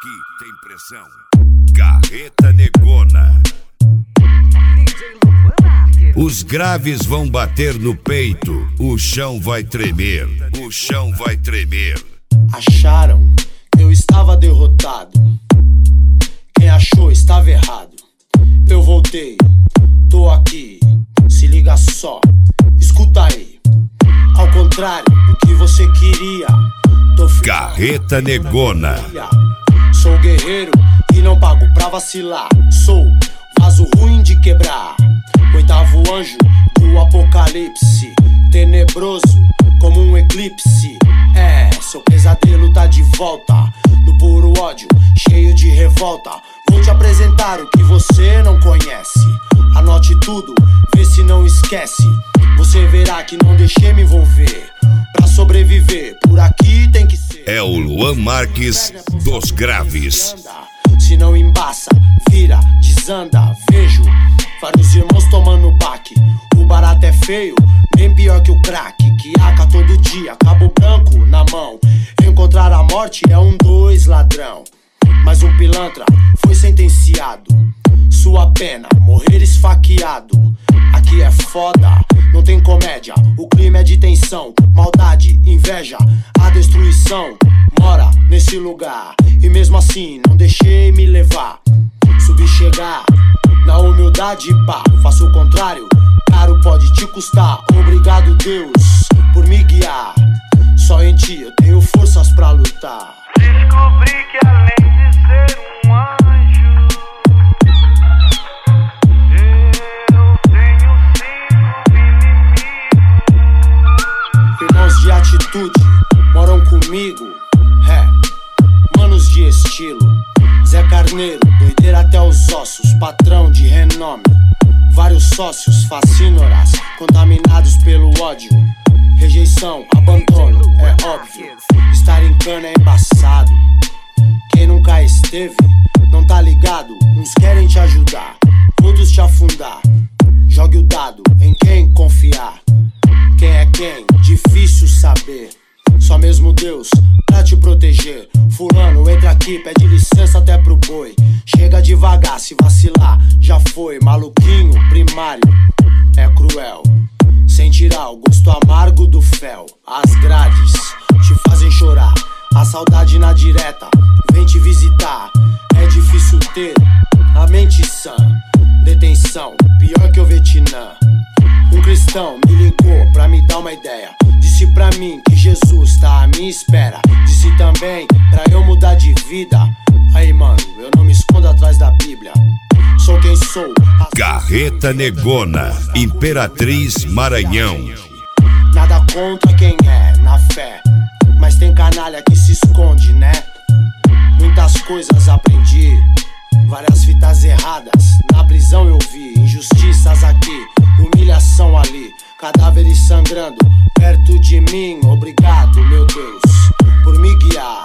Aqui tem pressão. Carreta Negona. Os graves vão bater no peito, o chão vai tremer, o chão vai tremer. Acharam que eu estava derrotado. Quem achou estava errado. Eu voltei, tô aqui. Se liga só, escuta aí. Ao contrário do que você queria, tô Carreta Negona. Sou guerreiro e não pago pra vacilar. Sou vaso ruim de quebrar. Oitavo anjo do apocalipse. Tenebroso como um eclipse. É, seu pesadelo tá de volta. No puro ódio, cheio de revolta. Vou te apresentar o que você não conhece. Anote tudo, vê se não esquece. Você verá que não deixei me envolver. Pra sobreviver, por aqui. É o Luan Marques dos Graves. Se não embaça, vira, desanda, vejo vários irmãos tomando baque. O barato é feio, bem pior que o crack. Que aca todo dia, cabo branco na mão. Encontrar a morte é um dois ladrão. Mas um pilantra foi sentenciado. Sua pena, morrer esfaqueado. Aqui é foda, não tem comédia. O clima é de tensão, maldade, inveja, a destruição nesse lugar. E mesmo assim, não deixei me levar. Subi chegar, na humildade, pá, faço o contrário. Caro pode te custar. Obrigado, Deus, por me guiar. Só em ti eu tenho forças pra lutar. Descobri que além de ser um anjo, eu tenho cinco inimigos. Irmãos de atitude moram comigo. De estilo. Zé Carneiro, doideira até os ossos, patrão de renome. Vários sócios, fascínoras, contaminados pelo ódio. Rejeição, abandono, é óbvio. Estar em cana é embaçado. Quem nunca esteve, não tá ligado. Uns querem te ajudar, outros te afundar. Jogue o dado em quem confiar. Quem é quem? Difícil saber. Só mesmo Deus pra te proteger. Fulano, entra aqui, pede licença até pro boi. Chega devagar, se vacilar, já foi. Maluquinho, primário, é cruel. Sem tirar o gosto amargo do fel. As grades te fazem chorar. A saudade na direta vem te visitar. É difícil ter a mente sã. Detenção, pior que o Vietnã. Um cristão me ligou pra me dar uma ideia. Pra mim que Jesus tá à minha espera. Disse também pra eu mudar de vida. Aí, mano, eu não me escondo atrás da Bíblia. Sou quem sou. Carreta Negona. Imperatriz Maranhão. Nada contra quem é na fé. Mas tem canalha que se esconde, né? Muitas coisas aprendi. Várias fitas erradas. Na prisão eu vi. Injustiças aqui. Humilhação ali. Cadáveres sangrando perto de mim. Obrigado, meu Deus, por me guiar.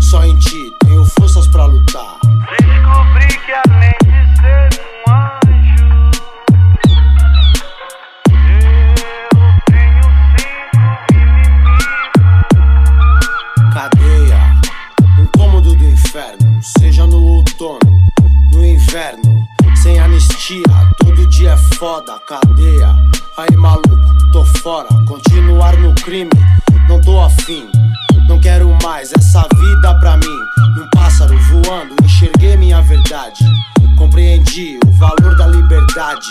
Só em ti tenho forças pra lutar. Descobri que além de ser um anjo, eu tenho cinco inimigos. Cadeia, um cômodo do inferno, seja no outono, no inverno, sem anistia, todo dia é foda, cadeia. Aí maluco, tô fora, continuar no crime, não tô afim, não quero mais essa vida pra mim. Num pássaro voando, enxerguei minha verdade, compreendi o valor da liberdade.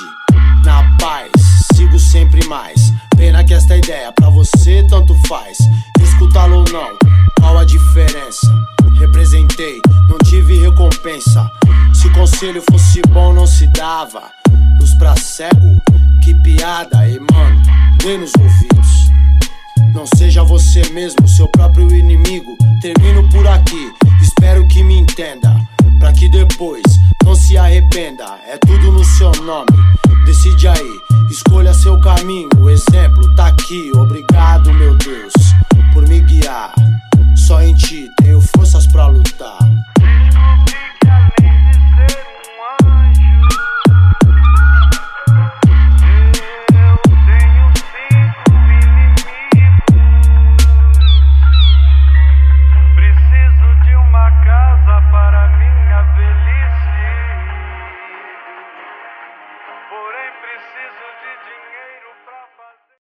Na paz, sigo sempre mais. Pena que esta ideia pra você tanto faz. Escutá-lo ou não, qual a diferença? Representei, não tive recompensa. Se conselho fosse bom, não se dava. Luz pra cego, que piada, e mano, dê nos ouvidos. Não seja você mesmo, seu próprio inimigo. Termino por aqui, espero que me entenda. Pra que depois não se arrependa. É tudo no seu nome. Decide aí, escolha seu caminho. O exemplo tá aqui. Obrigado, meu Deus,